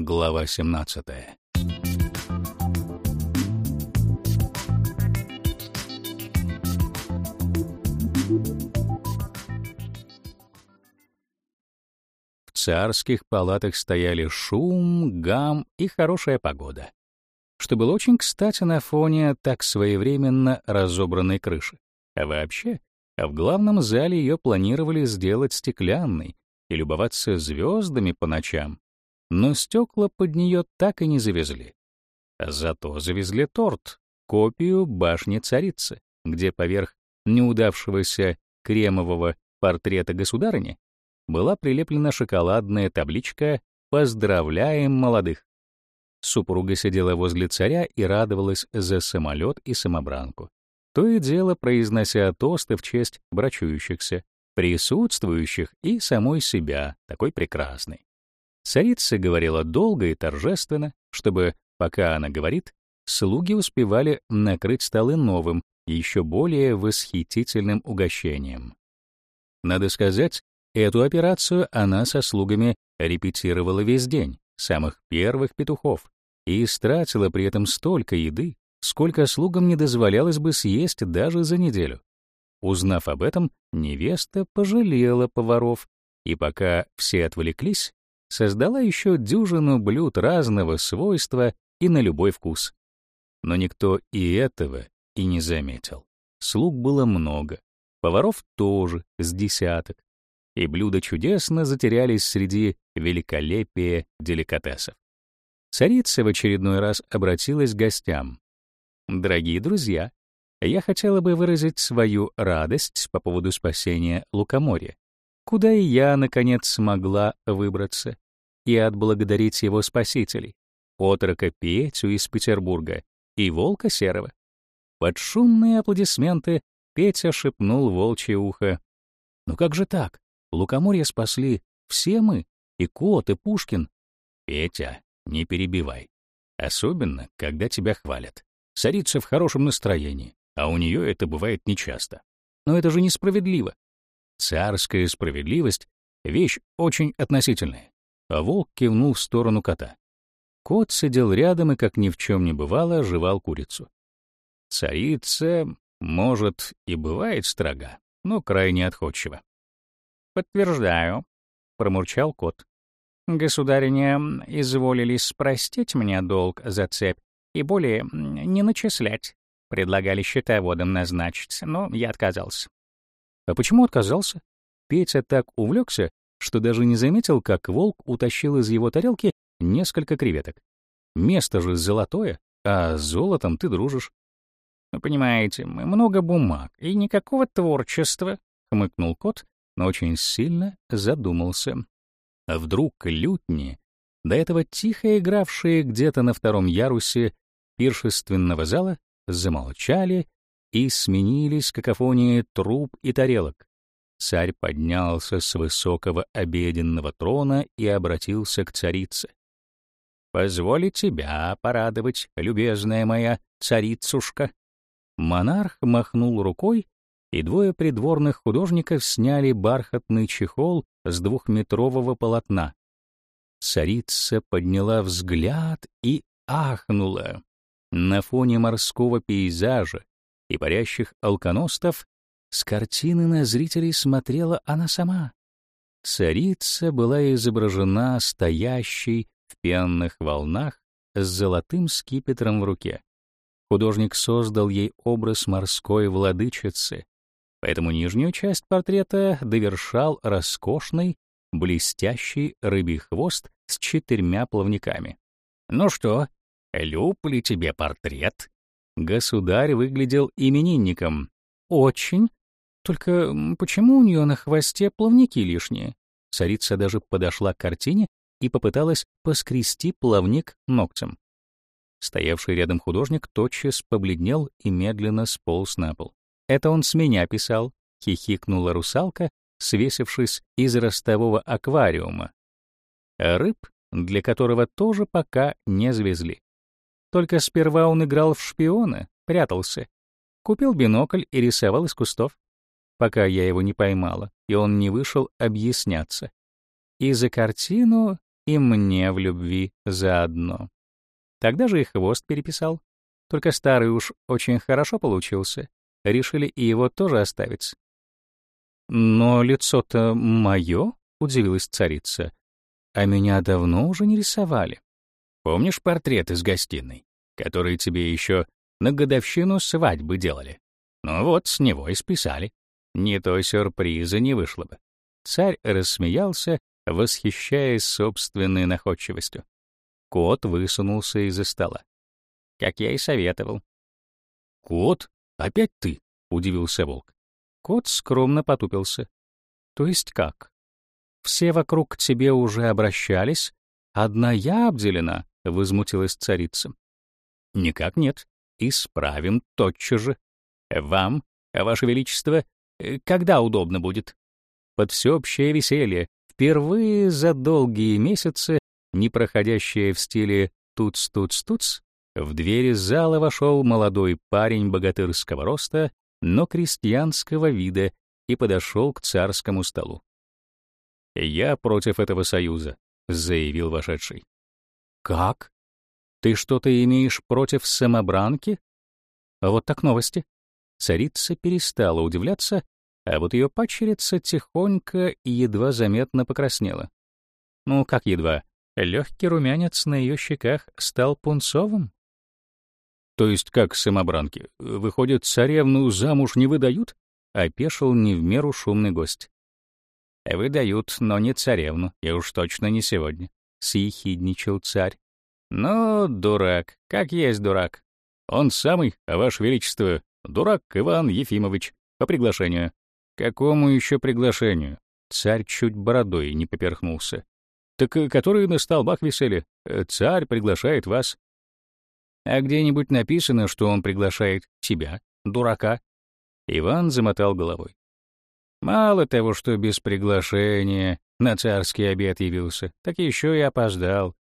Глава 17. В царских палатах стояли шум, гам и хорошая погода, что было очень кстати на фоне так своевременно разобранной крыши. А вообще, в главном зале ее планировали сделать стеклянной и любоваться звездами по ночам, но стекла под нее так и не завезли. Зато завезли торт, копию башни царицы, где поверх неудавшегося кремового портрета государыни была прилеплена шоколадная табличка «Поздравляем молодых». Супруга сидела возле царя и радовалась за самолет и самобранку. То и дело произнося тосты в честь брачующихся, присутствующих и самой себя, такой прекрасной. Царица говорила долго и торжественно, чтобы, пока она говорит, слуги успевали накрыть столы новым, еще более восхитительным угощением. Надо сказать, эту операцию она со слугами репетировала весь день, самых первых петухов, и истратила при этом столько еды, сколько слугам не дозволялось бы съесть даже за неделю. Узнав об этом, невеста пожалела поваров, и пока все отвлеклись, создала еще дюжину блюд разного свойства и на любой вкус. Но никто и этого и не заметил. Слуг было много, поваров тоже, с десяток, и блюда чудесно затерялись среди великолепия деликатесов. Царица в очередной раз обратилась к гостям. «Дорогие друзья, я хотела бы выразить свою радость по поводу спасения Лукоморья куда и я, наконец, смогла выбраться и отблагодарить его спасителей, отрока Петю из Петербурга и волка серого. Под шумные аплодисменты Петя шепнул волчье ухо. «Ну как же так? Лукоморье спасли все мы, и Кот, и Пушкин». «Петя, не перебивай. Особенно, когда тебя хвалят. Царица в хорошем настроении, а у нее это бывает нечасто. Но это же несправедливо. Царская справедливость — вещь очень относительная. Волк кивнул в сторону кота. Кот сидел рядом и, как ни в чем не бывало, жевал курицу. Царица, может, и бывает строга, но крайне отходчива. «Подтверждаю», — промурчал кот. «Государиня изволились простить мне долг за цепь и более не начислять. Предлагали счетоводом назначить, но я отказался. А почему отказался? Петя так увлекся, что даже не заметил, как волк утащил из его тарелки несколько креветок. Место же золотое, а с золотом ты дружишь. «Вы понимаете, много бумаг и никакого творчества», — хмыкнул кот, но очень сильно задумался. А вдруг лютни, до этого тихо игравшие где-то на втором ярусе пиршественного зала, замолчали и сменились какофонией труб и тарелок. Царь поднялся с высокого обеденного трона и обратился к царице. «Позволь тебя порадовать, любезная моя царицушка». Монарх махнул рукой, и двое придворных художников сняли бархатный чехол с двухметрового полотна. Царица подняла взгляд и ахнула. На фоне морского пейзажа, и парящих алконостов, с картины на зрителей смотрела она сама. Царица была изображена стоящей в пенных волнах с золотым скипетром в руке. Художник создал ей образ морской владычицы, поэтому нижнюю часть портрета довершал роскошный, блестящий рыбий хвост с четырьмя плавниками. «Ну что, люб ли тебе портрет?» Государь выглядел именинником. Очень. Только почему у нее на хвосте плавники лишние? Царица даже подошла к картине и попыталась поскрести плавник ногтем. Стоявший рядом художник тотчас побледнел и медленно сполз на пол. «Это он с меня писал», — хихикнула русалка, свесившись из ростового аквариума. Рыб, для которого тоже пока не завезли. Только сперва он играл в шпиона, прятался. Купил бинокль и рисовал из кустов, пока я его не поймала, и он не вышел объясняться. И за картину и мне в любви заодно. Тогда же и хвост переписал. Только старый уж очень хорошо получился. Решили и его тоже оставить. «Но лицо-то мое?» — удивилась царица. «А меня давно уже не рисовали. Помнишь портрет из гостиной, который тебе еще на годовщину свадьбы делали? Ну вот, с него и списали. Не то сюрприза не вышло бы». Царь рассмеялся, восхищаясь собственной находчивостью. Кот высунулся из-за стола. Как я и советовал. «Кот? Опять ты?» — удивился волк. Кот скромно потупился. «То есть как? Все вокруг к тебе уже обращались, одна я обделена?» — возмутилась царица. «Никак нет. Исправим тотчас же. Вам, Ваше Величество, когда удобно будет?» Под всеобщее веселье, впервые за долгие месяцы, не проходящее в стиле «туц-туц-туц», в двери зала вошел молодой парень богатырского роста но крестьянского вида, и подошел к царскому столу. «Я против этого союза», — заявил вошедший. «Как? Ты что-то имеешь против самобранки?» Вот так новости. Царица перестала удивляться, а вот ее пачерица тихонько и едва заметно покраснела. Ну, как едва? Легкий румянец на ее щеках стал пунцовым? То есть как самобранки? Выходит, царевну замуж не выдают? Опешил не в меру шумный гость. Выдают, но не царевну, и уж точно не сегодня. Съехидничал царь. Ну, дурак, как есть дурак. Он самый, а ваше величество, дурак Иван Ефимович, по приглашению. Какому еще приглашению? Царь чуть бородой не поперхнулся. Так э, которые на столбах висели. Э, царь приглашает вас. А где-нибудь написано, что он приглашает тебя, дурака?» Иван замотал головой. «Мало того, что без приглашения на царский обед явился, так еще и опоздал».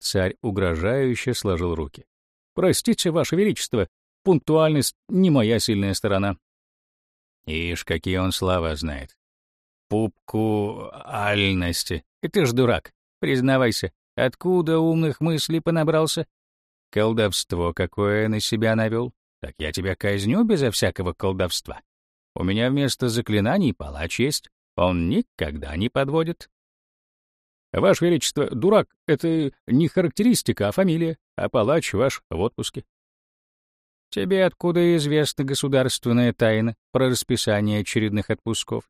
Царь угрожающе сложил руки. «Простите, Ваше Величество, пунктуальность не моя сильная сторона». Ишь, какие он слова знает. Пупку альности. Ты ж дурак. Признавайся, откуда умных мыслей понабрался? Колдовство какое на себя навел? Так я тебя казню безо всякого колдовства. У меня вместо заклинаний палач есть, он никогда не подводит. Ваше Величество, дурак — это не характеристика, а фамилия, а палач ваш в отпуске. Тебе откуда известна государственная тайна про расписание очередных отпусков?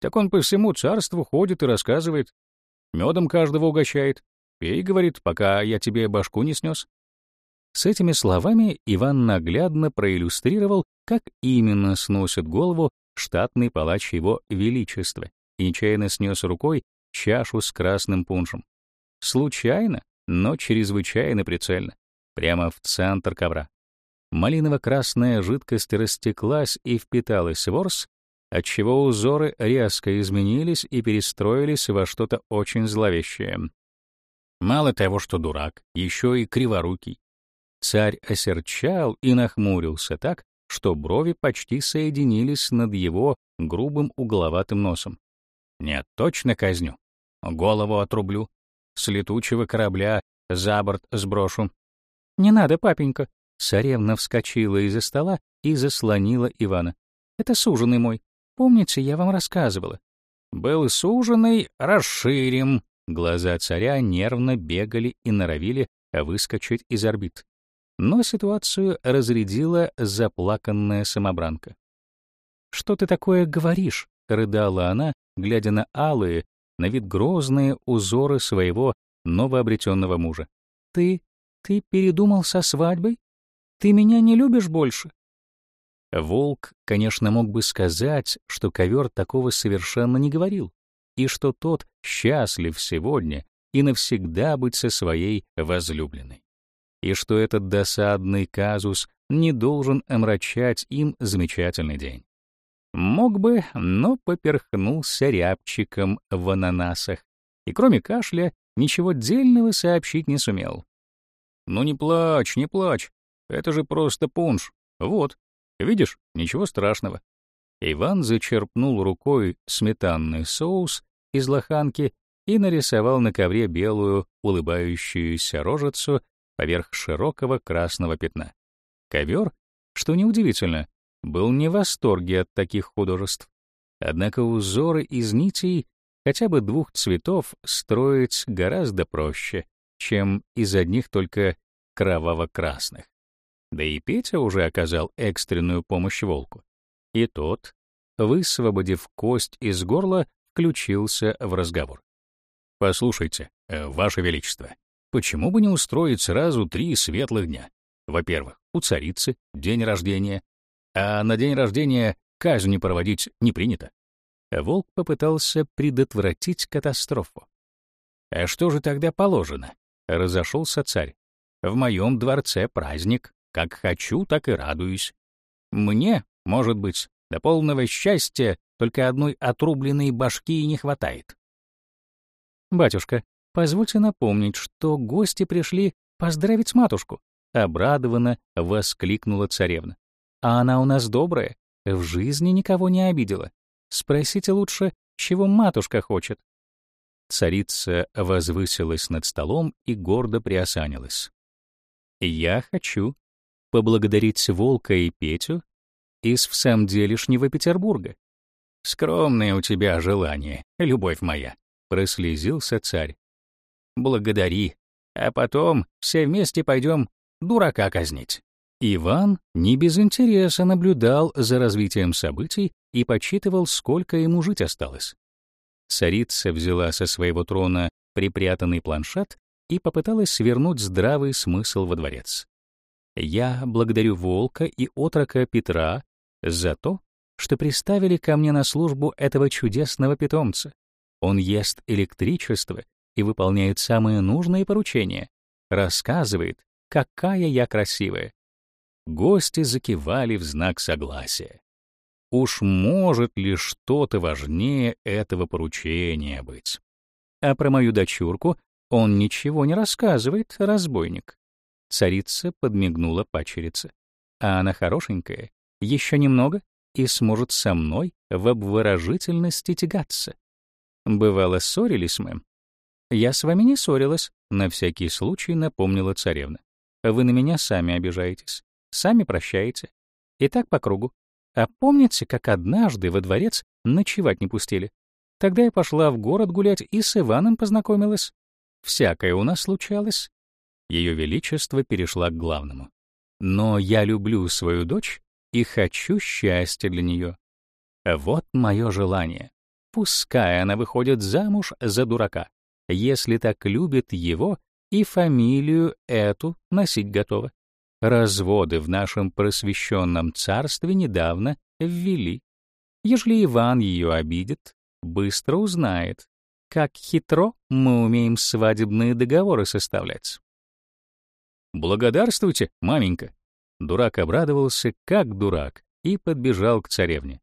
Так он по всему царству ходит и рассказывает. Медом каждого угощает. Пей, говорит, пока я тебе башку не снес. С этими словами Иван наглядно проиллюстрировал, как именно сносит голову штатный палач его величества и нечаянно снес рукой чашу с красным пуншем. Случайно, но чрезвычайно прицельно, прямо в центр ковра. Малиново-красная жидкость растеклась и впиталась в ворс, отчего узоры резко изменились и перестроились во что-то очень зловещее. Мало того, что дурак, еще и криворукий. Царь осерчал и нахмурился так, что брови почти соединились над его грубым угловатым носом. «Нет, точно казню. Голову отрублю. С летучего корабля за борт сброшу». «Не надо, папенька!» Царевна вскочила из-за стола и заслонила Ивана. «Это суженый мой. Помните, я вам рассказывала?» «Был суженый, расширим». Глаза царя нервно бегали и норовили выскочить из орбит но ситуацию разрядила заплаканная самобранка. «Что ты такое говоришь?» — рыдала она, глядя на алые, на вид грозные узоры своего новообретенного мужа. «Ты... ты передумал со свадьбой? Ты меня не любишь больше?» Волк, конечно, мог бы сказать, что ковер такого совершенно не говорил, и что тот счастлив сегодня и навсегда быть со своей возлюбленной и что этот досадный казус не должен омрачать им замечательный день. Мог бы, но поперхнулся рябчиком в ананасах, и кроме кашля ничего дельного сообщить не сумел. «Ну не плачь, не плачь, это же просто пунш. Вот, видишь, ничего страшного». Иван зачерпнул рукой сметанный соус из лоханки и нарисовал на ковре белую, улыбающуюся рожицу поверх широкого красного пятна. Ковер, что неудивительно, был не в восторге от таких художеств. Однако узоры из нитей хотя бы двух цветов строить гораздо проще, чем из одних только кроваво-красных. Да и Петя уже оказал экстренную помощь волку. И тот, высвободив кость из горла, включился в разговор. «Послушайте, э, Ваше Величество, почему бы не устроить сразу три светлых дня? Во-первых, у царицы день рождения, а на день рождения казни проводить не принято. Волк попытался предотвратить катастрофу. «А что же тогда положено?» — разошелся царь. «В моем дворце праздник. Как хочу, так и радуюсь. Мне, может быть, до полного счастья только одной отрубленной башки и не хватает». «Батюшка, позвольте напомнить, что гости пришли поздравить матушку», — обрадованно воскликнула царевна. «А она у нас добрая, в жизни никого не обидела. Спросите лучше, чего матушка хочет. Царица возвысилась над столом и гордо приосанилась. Я хочу поблагодарить Волка и Петю из в самом делешнего Петербурга. Скромное у тебя желание, любовь моя, прослезился царь. Благодари, а потом все вместе пойдем дурака казнить. Иван не без интереса наблюдал за развитием событий и подсчитывал, сколько ему жить осталось. Царица взяла со своего трона припрятанный планшет и попыталась свернуть здравый смысл во дворец. «Я благодарю Волка и отрока Петра за то, что приставили ко мне на службу этого чудесного питомца. Он ест электричество и выполняет самые нужные поручения, рассказывает, какая я красивая, Гости закивали в знак согласия. Уж может ли что-то важнее этого поручения быть? А про мою дочурку он ничего не рассказывает, разбойник. Царица подмигнула пачерице. А она хорошенькая, еще немного, и сможет со мной в обворожительности тягаться. Бывало, ссорились мы. Я с вами не ссорилась, на всякий случай напомнила царевна. Вы на меня сами обижаетесь сами прощаете. И так по кругу. А помните, как однажды во дворец ночевать не пустили? Тогда я пошла в город гулять и с Иваном познакомилась. Всякое у нас случалось. Ее Величество перешла к главному. Но я люблю свою дочь и хочу счастья для нее. Вот мое желание. Пускай она выходит замуж за дурака, если так любит его и фамилию эту носить готова. Разводы в нашем просвещенном царстве недавно ввели. Ежели Иван ее обидит, быстро узнает, как хитро мы умеем свадебные договоры составлять. «Благодарствуйте, маменька!» Дурак обрадовался, как дурак, и подбежал к царевне.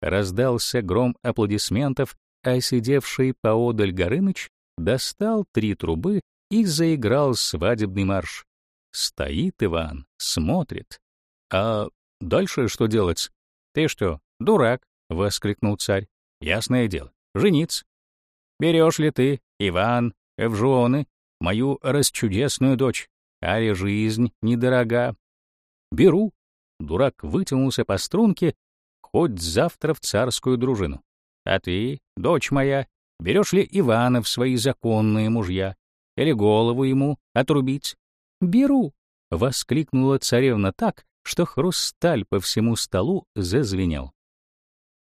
Раздался гром аплодисментов, а сидевший поодаль Горыныч достал три трубы и заиграл свадебный марш. Стоит Иван, смотрит. А дальше что делать? Ты что, дурак? воскликнул царь. Ясное дело, жениться. Берешь ли ты, Иван, в жены мою расчудесную дочь, али жизнь недорога? Беру. Дурак вытянулся по струнке, хоть завтра в царскую дружину. А ты, дочь моя, берешь ли Ивана в свои законные мужья? Или голову ему отрубить? «Беру!» — воскликнула царевна так, что хрусталь по всему столу зазвенел.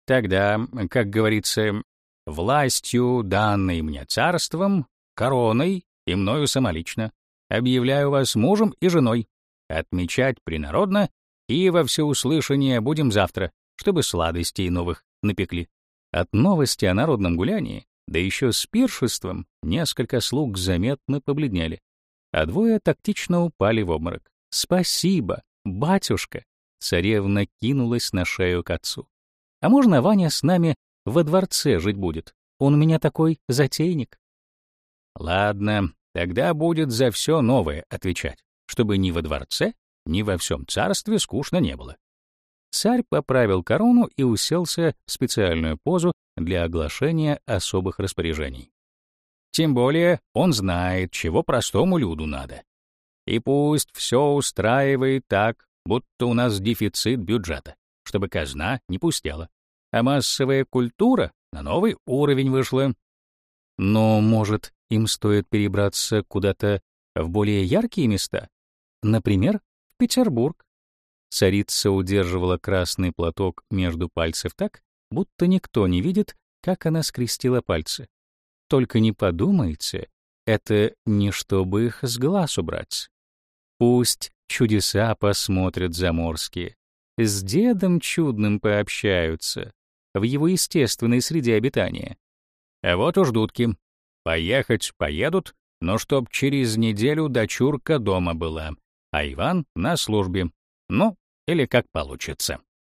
«Тогда, как говорится, властью, данной мне царством, короной и мною самолично, объявляю вас мужем и женой. Отмечать принародно и во всеуслышание будем завтра, чтобы сладостей новых напекли». От новости о народном гулянии, да еще с пиршеством, несколько слуг заметно побледнели а двое тактично упали в обморок. «Спасибо, батюшка!» Царевна кинулась на шею к отцу. «А можно Ваня с нами во дворце жить будет? Он у меня такой затейник». «Ладно, тогда будет за все новое отвечать, чтобы ни во дворце, ни во всем царстве скучно не было». Царь поправил корону и уселся в специальную позу для оглашения особых распоряжений. Тем более он знает, чего простому люду надо. И пусть все устраивает так, будто у нас дефицит бюджета, чтобы казна не пустела. А массовая культура на новый уровень вышла. Но, может, им стоит перебраться куда-то в более яркие места? Например, в Петербург. Царица удерживала красный платок между пальцев так, будто никто не видит, как она скрестила пальцы. Только не подумайте, это не чтобы их с глаз убрать. Пусть чудеса посмотрят заморские, с дедом чудным пообщаются в его естественной среде обитания. А вот уж дудки. Поехать поедут, но чтоб через неделю дочурка дома была, а Иван на службе. Ну, или как получится.